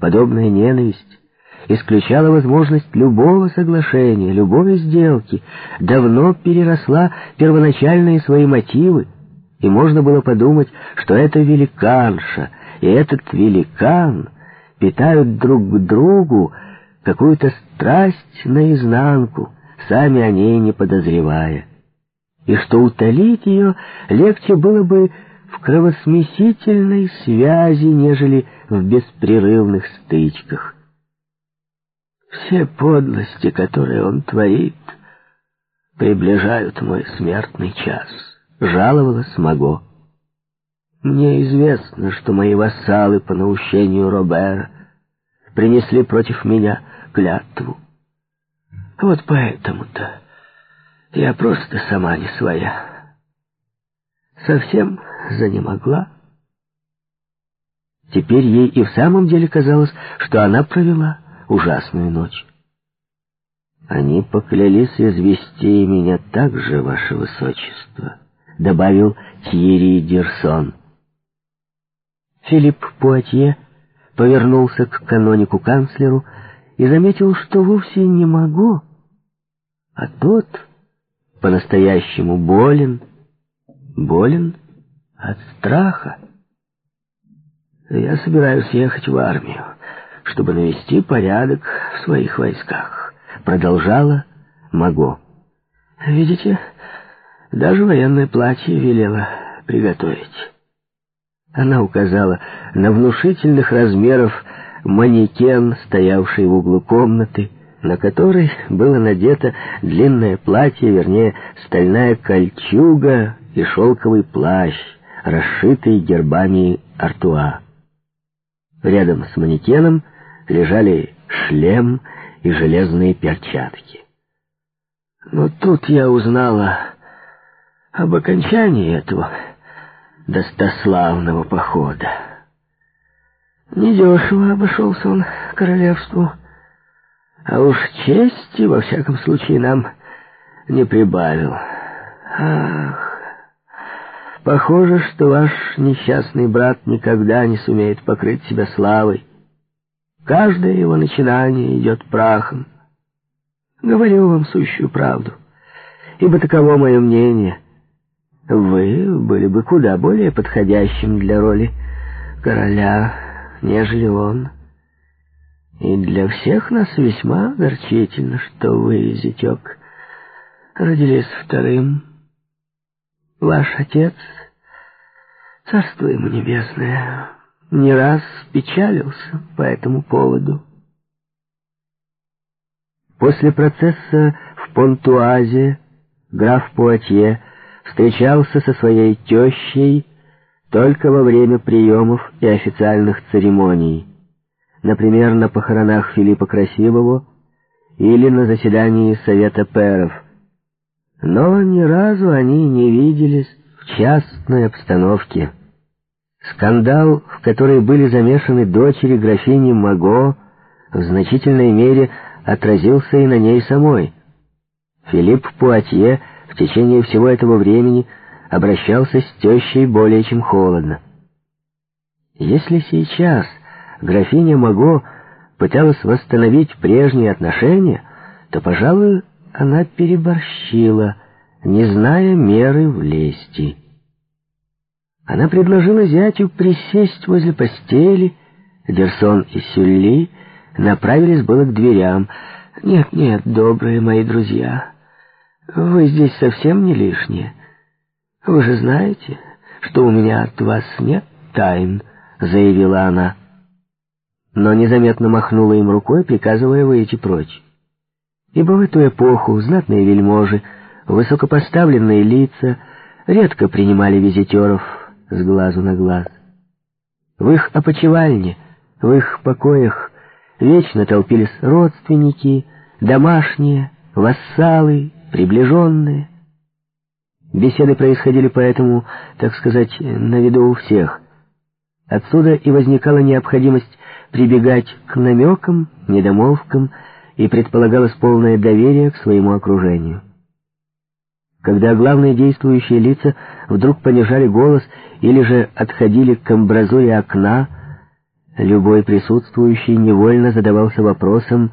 Подобная ненависть исключала возможность любого соглашения, любой сделки, давно переросла первоначальные свои мотивы, и можно было подумать, что это великанша, и этот великан питают друг к другу какую-то страсть наизнанку, сами о ней не подозревая, и что утолить ее легче было бы в кровосмесительной связи, нежели в беспрерывных стычках. Все подлости, которые он творит, приближают мой смертный час, жаловалась Маго. Мне известно, что мои вассалы по наущению Робера принесли против меня клятву. Вот поэтому-то я просто сама не своя. Совсем занемогла. Теперь ей и в самом деле казалось, что она провела ужасную ночь. Они поклялись извести меня так же, ваше высочество, добавил Тьерри Дерсон. Филипп Пуатье повернулся к канонику-канцлеру и заметил, что вовсе не могу, а тот по-настоящему болен, болен от страха. Я собираюсь ехать в армию, чтобы навести порядок в своих войсках, продолжала Маго. Видите, даже военное платье велела приготовить. Она указала на внушительных размеров манекен, стоявший в углу комнаты, на который было надето длинное платье, вернее, стальная кольчуга и шелковый плащ, расшитый гербами Артуа. Рядом с манекеном лежали шлем и железные перчатки. Но тут я узнала об окончании этого достославного похода. Недешево обошелся он королевству, а уж чести, во всяком случае, нам не прибавил. Ах, похоже, что ваш несчастный брат никогда не сумеет покрыть себя славой. Каждое его начинание идет прахом. Говорю вам сущую правду, ибо таково мое мнение. Вы были бы куда более подходящим для роли короля, нежели он. И для всех нас весьма огорчительно, что вы, зятек, родились вторым. Ваш отец, царство ему небесное, не раз печалился по этому поводу. После процесса в Понтуазе граф Пуатье встречался со своей тещей только во время приемов и официальных церемоний, например, на похоронах Филиппа Красивого или на заседании Совета Пэров. Но ни разу они не виделись в частной обстановке. Скандал, в который были замешаны дочери графини Маго, в значительной мере отразился и на ней самой. Филипп Пуатье в течение всего этого времени обращался с тещей более чем холодно. Если сейчас графиня Маго пыталась восстановить прежние отношения, то, пожалуй, она переборщила, не зная меры в лести. Она предложила зятю присесть возле постели. Дерсон и Сюлли направились было к дверям. «Нет, нет, добрые мои друзья, вы здесь совсем не лишние. Вы же знаете, что у меня от вас нет тайн», — заявила она. Но незаметно махнула им рукой, приказывая выйти прочь. Ибо в эту эпоху знатные вельможи, высокопоставленные лица редко принимали визитеров, с глазу на глаз. В их опочивальне, в их покоях вечно толпились родственники, домашние, вассалы, приближенные. Беседы происходили поэтому, так сказать, на виду у всех. Отсюда и возникала необходимость прибегать к намекам, недомолвкам, и предполагалось полное доверие к своему окружению. Когда главные действующие лица вдруг понижали голос или же отходили к амбразуре окна, Любой присутствующий невольно задавался вопросом,